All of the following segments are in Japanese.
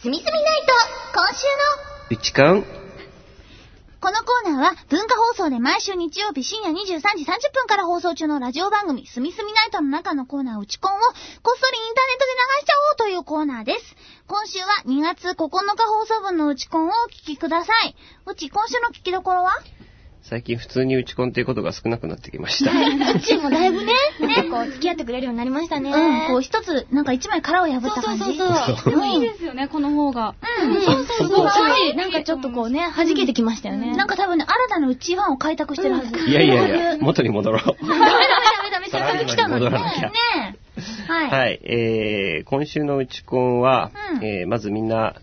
すみすみナイト、今週うちかんの、このコーナーは文化放送で毎週日曜日深夜23時30分から放送中のラジオ番組、すみすみナイトの中のコーナー、うちコンをこっそりインターネットで流しちゃおうというコーナーです。今週は2月9日放送分のうちコンをお聞きください。うち、今週の聞きどころは？最近普通に打ち込んっていうことが少なくなってきました。うちもだいぶね、ね、こう、付き合ってくれるようになりましたね。うん、こう一つ、なんか一枚殻を破った感じ。そうそうそうそう。でもいいですよね、この方が。うん、そうそうそう。そうなんかちょっとこうね、弾けてきましたよね。なんか多分ね、新たなうちファンを開拓してるはず。いやいやいや、元に戻ろう。ダ メダメダメダメ、せっかく来たのにね。戻らなきゃねえ。はい。はい、えー、今週のうちコンは、うんえー、まずみんな、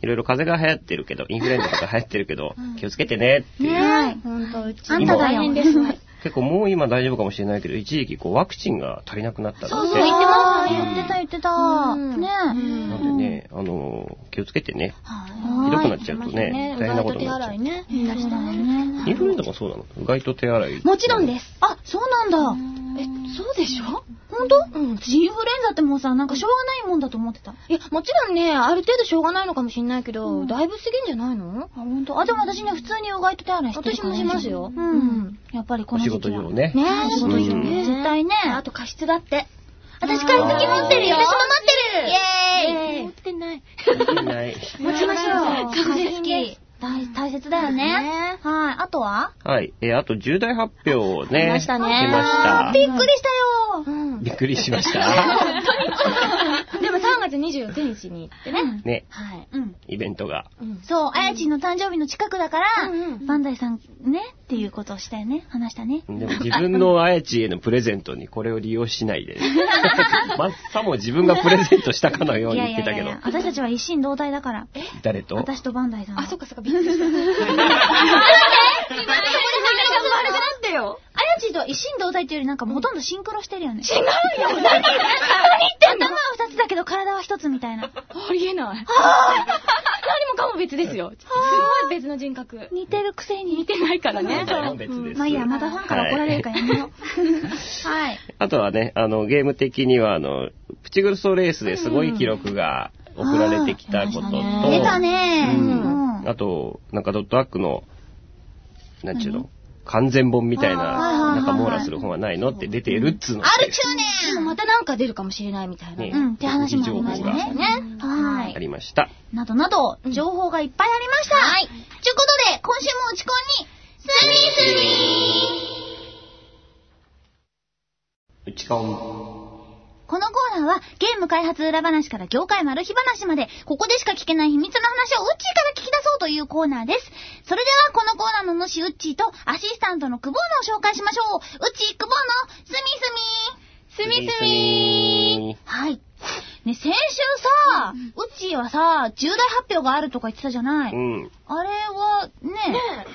いろいろ風邪が流行ってるけど、インフルエンザとか流行ってるけど、気をつけてねっていう。ねほんと、うちあ大変ですね。結構もう今大丈夫かもしれないけど、一時期こうワクチンが足りなくなったので、そうそう、言ってました。言ってた言ってた。うんねえ。なんでね、あのー気をつけてね。はいひどくなっちゃうとね、大変なことになっちゃう。インフルエンザもそうなの？うがいと手洗い。もちろんです。あ、そうなんだ。え、そうでしょ？ほんとうん。私インフルエンザってもうさ、なんかしょうがないもんだと思ってた。いや、もちろんね、ある程度しょうがないのかもしれないけど、うんだいぶ過ぎんじゃないの？あ、ほんとあ、でも私ね、普通にうがいと手洗いしてる私もしますよ。ううんん。やっぱりこの時期は。事上ね。ねお仕事上うんね。絶対ね。あと加湿だって。私加湿器持ってるよ。私も持イエーイ持ってない。ない。持ちましょう加湿器。大大切だよね。ねはい。あとは？はい。えーあと重大発表をね。出ましたね出ましたびっくりしたよ。うん。びっくりしました。でも3月29日に行ってね。ね、はい。うん。イベントが。うん。そう、あやちんの誕生日の近くだから、バンダイさんね、っていうことをしたよね。話したね。でも自分のあやちへのプレゼントにこれを利用しないで。まあ、さも自分がプレゼントしたかのように言ってたけど。私たちは一心同体だから。誰と？私とバンダイさんは。あ、そっかそっか、びっくりした。ってよ。あやちんとは一心同体っていうよりなんかほとんどシンクロしてるよね。違うよ何何言ってんの頭は二つだけど体は一つみたいな。ありえない。何もかも別ですよ。すごい別の人格。似てるくせに。似てないからね。誰も別です。まあいいや、またファンから怒られるからやめよう。はい。あとはね、あの、ゲーム的には、あの、プチグルソーレースですごい記録が送られてきたことと、出たね。あと、なんかドットアックの、なんちゅうの、完全本みたいな、はいなんか網羅する本はないのって出てるっつうの。あるちゅうねでもまたなんか出るかもしれないみたいな。ねうん、って話もありましたね。はあい。りました。などなど、情報がいっぱいありました。はい。ということで、今週も打ち込んに、スミスミうちかん。このコーナーは、ゲーム開発裏話から業界マル秘話まで、ここでしか聞けない秘密の話をウッチーから聞き出そうというコーナーです。それでは、このコーナーの主ウッチーと、アシスタントのクボーノを紹介しましょう。ウッチー、クボーノ、スミスミすみすみはい。ね、先週さ、ウッチーはさ、重大発表があるとか言ってたじゃない。うん。あれは、ね、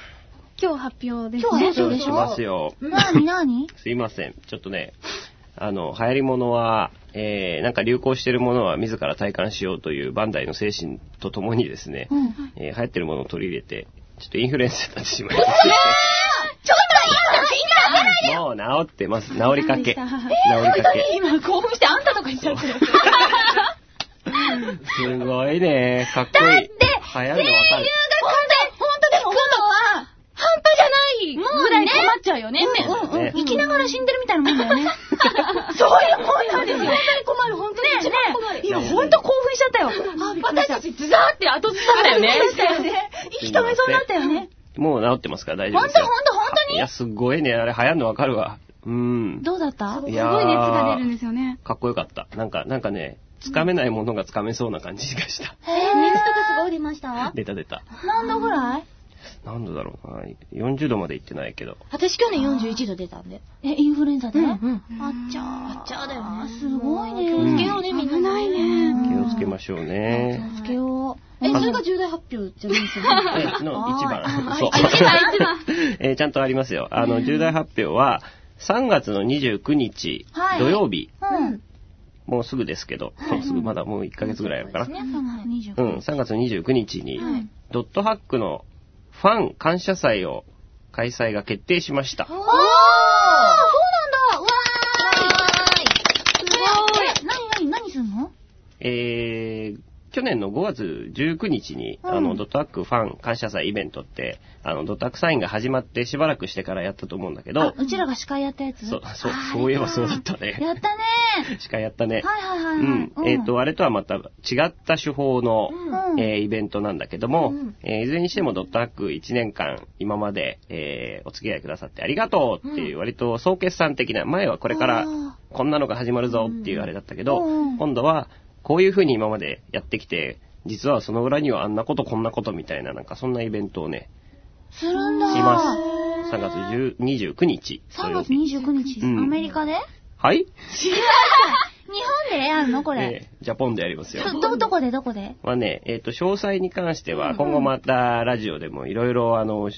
今日発表です今日ね。発表でしょ？しますよ。なになに？すいません。ちょっとね、あの、流行り物は、えー、なんか流行してるものは自ら体感しようというバンダイの精神とともにですね、うん。えー流行ってるものを取り入れて、ちょっとインフルエンザになってしまいましちょっといいんだいいんだて。もう治ってます。治りかけ。治り何かけ。今興奮してあんたとか言っちゃってる。すごいね。かっこいい。流行るのわかる。生きながら死んでるみたいなもんだよね。そういうもんなんですよ。本当に困る、本当に一番困る。今ほんと興奮しちゃったよ。私たちズザーって後ずさったよね。だよね。息止めそうになったよね。もう治ってますから大丈夫ですよ。とほんとほんとに？いや、すごいね。あれ流行るのわかるわ。うん。どうだった？すごい熱が出るんですよね。かっこよかった。なんか、なんかね、つかめないものがつかめそうな感じがした。へ熱とかすごい出ました？出た出た。何度ぐらい？何度だろうな。40度まで行ってないけど。私去年41度出たんで。え、インフルエンザで、うんあっちゃー。あっちゃーだよねすごいね。気をつけようね、みんな。危ないね。気をつけましょうね。気をつけよう。え、それが重大発表じゃないですよね？えの一番。あそう。一番一番 えーちゃんとありますよ。あの、重大発表は、3月の29日、はい土曜日、うん。もうすぐですけど、もうすぐまだもう1ヶ月ぐらいあるかな。ね、3月29うん、3月29日に、はいドットハックのファン感謝祭を開催が決定しました。おー！そうなんだ。わーい。すごい。え、なになに何すんの？えー、去年の5月19日に、うん。あの、ドットアックファン感謝祭イベントって、あの、ドットアックサインが始まってしばらくしてからやったと思うんだけあど、うちらが司会やったやつ？そう、そうそういえばそうだったね。やったね。司会やったね。はいはいはいはい。うん。えっ、と、あれとはまた違った手法の、うん。えーイベントなんだけども、うん。えーいずれにしてもドットアック1年間今まで、えーお付き合いくださってありがとうっていう割と総決算的な、前はこれからこんなのが始まるぞっていうあれだったけど、うん。今度はこういう風に今までやってきて、実はその裏にはあんなことこんなことみたいななんかそんなイベントをね、するんだ。します。3月10 29日土3月曜日。29日、うんアメリカで？はい？日本でやるの？これ。えージャポンでやりますよ。ど、ど、どこで？どこで？はね、えっ、と、詳細に関しては、今後またラジオでもいろいろ、あの、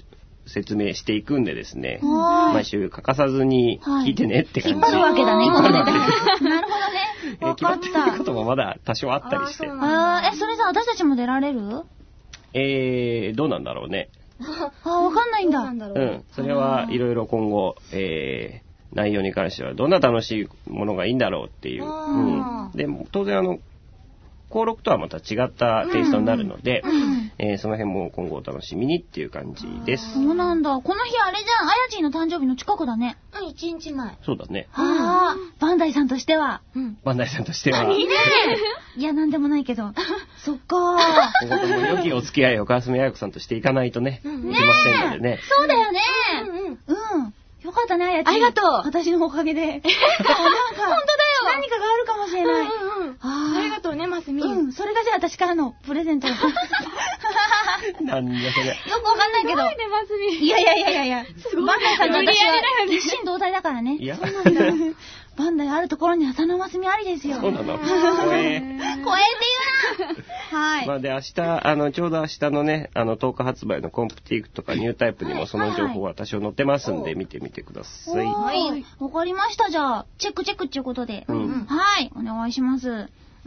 説明していくんでですね、毎週欠かさずに聞いてねって感じ。引っ張るわけだね、このネタ。け なるほどね。えー決まって。ることもまだ多少あったりしてあえ、それさ、私たちも出られる？えー、どうなんだろうね。あー、わかんないんだ。どうなんだろう。うん。それはいろいろ今後、えー、内容に関してはどんな楽しいものがいいんだろうっていう。あうん。で、当然あの、登録とはまた違ったテイストになるので、うんえーその辺も今後お楽しみにっていう感じです。そうなんだ。この日あれじゃん、あやちんの誕生日の近くだね。うん、一日前。そうだね。ああ、バンダイさんとしては。うん。バンダイさんとしては、いいね いや、なんでもないけど。そっかー。今後とも良きお付き合いを川澄彩子さんとしていかないとね、いけうんませんのでね。そうだよねうんうん。うん。よかったね、あやちん。ありがとう私のおかげで。なんか、本当だよ。何かがあるかもしれない。うんうん。あーありがとうね、マスミ。うん、それがじゃあ私からのプレゼント なんだそれ。くわかんないけど。いやいやいやいやいや。ごいバンダイさんと私はよね一心同体だからね。いや、バンダイあるところに浅野真澄ありですよ。そうなの。怖えって怖え言うな。はい。まあで、明日、あの、ちょうど明日のね、あの、10日発売のコンプティークとかニュータイプにもその情報は多少載ってますんで、見てみてください。はい。わかりました。じゃあ、チェックチェックっていうことで。うんはい。お願いします。う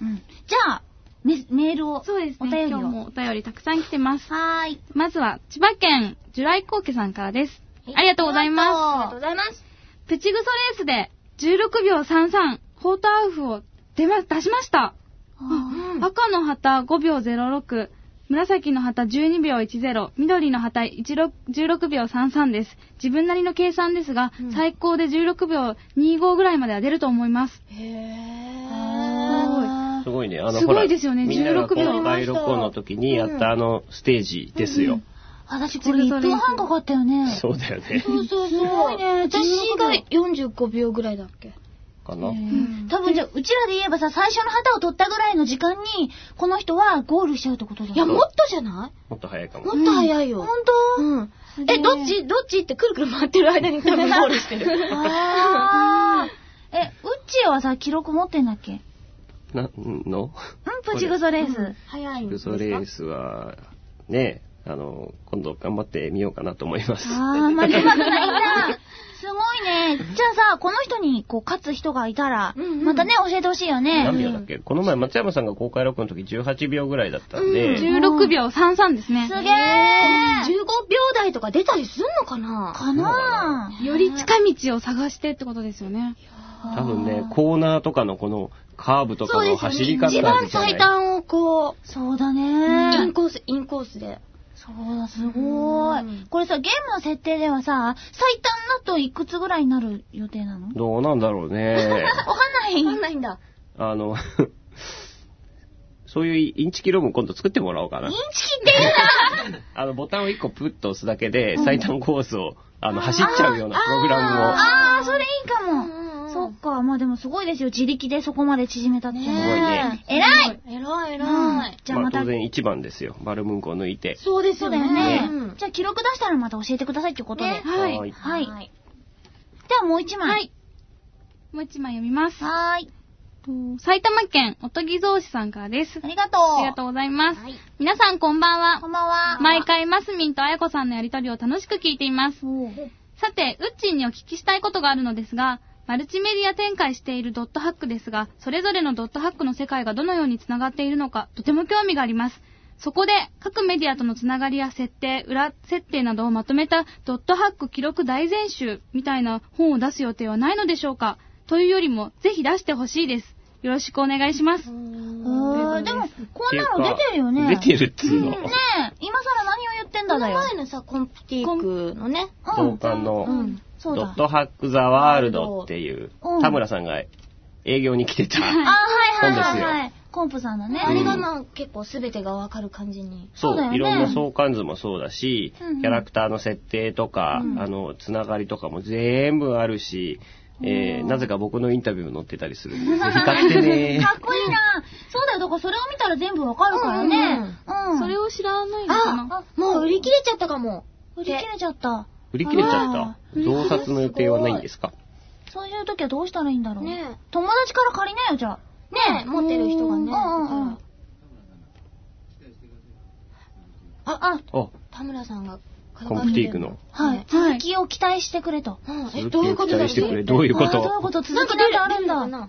ん。じゃあ、メメールを。そうですね。お便りを。今日もお便りたくさん来てます。はーい。まずは、千葉県、ジュライコーケさんからです。ありがとうございありまがとうございます。す。プチグソレースで、16秒33、ホートアウフを出ま、出しました。あ赤の旗5秒06、紫の旗12秒10、緑の旗16 16秒33です。自分なりの計算ですが、うん最高で16秒25ぐらいまでは出ると思います。ーすごいね。あの、すごいほらですよねみんなが16秒今回録音の時にやったあのステージですよ。私これ1分半かかったよね。そうだよね。そうそうすごいね。私が45秒ぐらいだっけ？かな？多分じゃあ、うちらで言えばさ、最初の旗を取ったぐらいの時間に、この人はゴールしちゃうってことだいや、よ。もっとじゃなもっと早いかも。いもっと早いよ。ほんとうん。え、どっち？どっちってくるくる回ってる間に多分ゴールしてる。あー。え、うっちーはさ、記録持ってんだっけ？んな、の？プチグソレース。早いんですか？グソレースは、ね、あの、今度頑張ってみようかなと思います。あー、まだまだないんだ。すごいね。じゃあさ、この人にこう勝つ人がいたら、うんうんまたね、教えてほしいよね。何秒だっけ？この前松山さんが公開録音の時18秒ぐらいだったんで、16秒33ですね。すげー。15秒台とか出たりすんのかな？かなより近道を探してってことですよね。多分ね、コーナーとかのこのカーブとかの走り方じ一番ゃない最短をこそうだう、イねン。コース、インコースで。そうだ、すごいうん。これさ、ゲームの設定ではさ、最短だといくつぐらいになる予定なの？どうなんだろうね。わかんない。わかんないんだ。あの、そういうインチキログ今度作ってもらおうかなイン。チキって言うな あの、ボタンを1個プッと押すだけで最短コースを、あの、走っちゃうようなプログラムを。あー、それいいかも。そっか、まあでもすごいですよ。自力でそこまで縮めたっていうのは。すごいね偉い偉い偉うんい。じゃあまたまあ当然1番ですよ。バルムンコを抜いて。そうですよそうだよね。うんじゃあ記録出したらまた教えてくださいってことで。ねはい。はいはいはい。ではもう一枚。はい。もう一枚読みます。はーい。と埼玉県おとぎぞうしさんからです。ありがとう。ありがとうございます。はい皆さんこんばんはこん。ばんは。毎回マスミンとあやこさんのやりとりを楽しく聞いています。おうさて、ウッチーにお聞きしたいことがあるのですが、マルチメディア展開しているドットハックですが、それぞれのドットハックの世界がどのようにつながっているのか、とても興味があります。そこで、各メディアとのつながりや設定、裏設定などをまとめたドットハック記録大全集みたいな本を出す予定はないのでしょうかというよりも、ぜひ出してほしいです。よろしくお願いします。でも、こんなの出てるよね。出てるっつうの。ねえ、今更何ってんだこのだよ。前のさ、コンプティークのね。うん。同感のうん。ドットハックザワールドっていううん、田村さんが営業に来てた。あ、はいはいはいはい。コンプさんだね。あれがな、結構すべてがわかる感じに。そうそうだよねいろんな相関図もそうだし、うんうんキャラクターの設定とか、うんあの、つながりとかも全部あるし、えーうんなぜか僕のインタビューも載ってたりするんですよ。光ってねかっこいいな。そうだよ、だからそれを見たら全部わかるからね。うん。それを知らないのかなあ、もう売り切れちゃったかも。売り切れちゃった。売り切れちゃあった？増刷の予定はないんですか？そういう時はどうしたらいいんだろう。ねえ友達から借りなよ、じゃあ。ねえ、持ってる人がね。うんうんうんだかあ、あ、田村さんがコンプティークの。はい。続きを期待してくれと。うん。え、どういうことだ？を期待してくれ。どういうこあーどういうとこと続きなんかあるんだ。おー何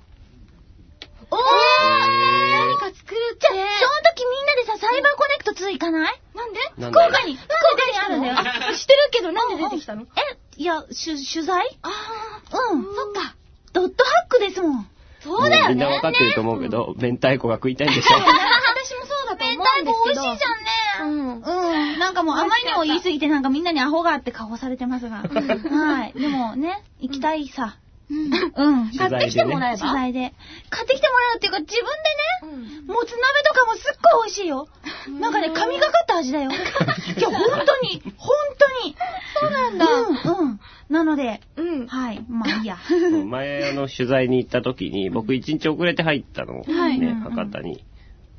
か作るって。じゃあ、その時みんなでさ、サイバーコネクト2行かない？なんで？福岡に、福岡にあるんだよ。あ、知ってるけどなんで出てきたの？え、いや、しゅ取材？あうん。そっか。ドットハックですもん。そうだよね。もみんなわかってると思うけど、明太子が食いたいんでしょ 明思太子美うんですけど。味しいじゃんね。うん。うん。なんかもうあまりにも言い過ぎてなんかみんなにアホがって顔されてますが。はい。でもね、行きたいさ。うん。取材でね買ってきてもらえば取材で。買ってきてもらうっていうか自分でね、うん。もつ鍋とかもすっごい美味しいよ。なんかね、神がかった味だよ。いや、本当に、本当に。そうなんだ。うん、うん。なので、うん。はい。まあいいや。前あの取材に行った時に僕一日遅れて入ったの、はいねうんうん博多に、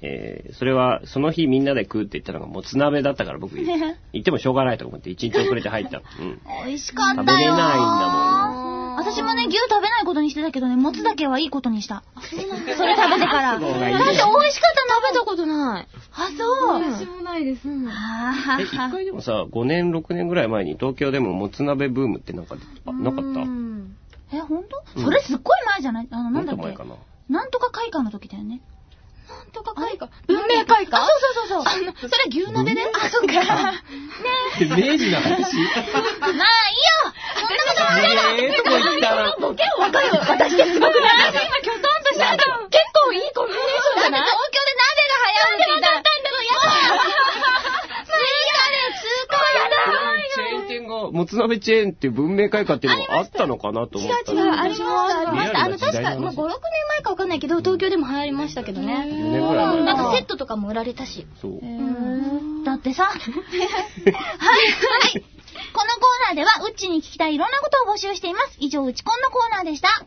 えーそれはその日みんなで食うって言ったのがもつ鍋だったから僕 行ってもしょうがないと思って一日遅れて入ったの、うん、美味しかったよ。食べれないんだもん私もね、牛食べないことにしてたけどね、もつだけはいいことにした。それ食べてから。だ美味しかったの。食べたことない。あ、そう。うん私もないです。一回でもさ5年6年ぐらい前に東京でももつ鍋ブームってなんかあなかった？うん。え、ほんとうんそれすっごい前じゃない？あの、なんだっけ？なんとか会館の時だよね。なんとか会か。文明会館あ、そうそうそうそう。あの、それ牛鍋で？あ、そっか。ね明治の話？まあいいよそんなことはええとこ行ったなボケを分かるよ。私ってすごくない今、きょとんとした。結構いいコンビネーションじゃない東京で鍋が流行るって言ったら。なんで分かったんだろう、やだ。追加で、通過やだ。チェーン店がもつ鍋チェーンっていう文明開化っていうのがあったのかなと思った違う違う、ありました、ありました。あの、確か、まあ、5、6年前かわかんないけど、東京でも流行りましたけどね。4年ぐらい前なんかセットとかも売られたし。そうだってさ。はい、はい。このコーナーでは、うっちに聞きたいいろんなことを募集しています。以上、うちこんのコーナーでした。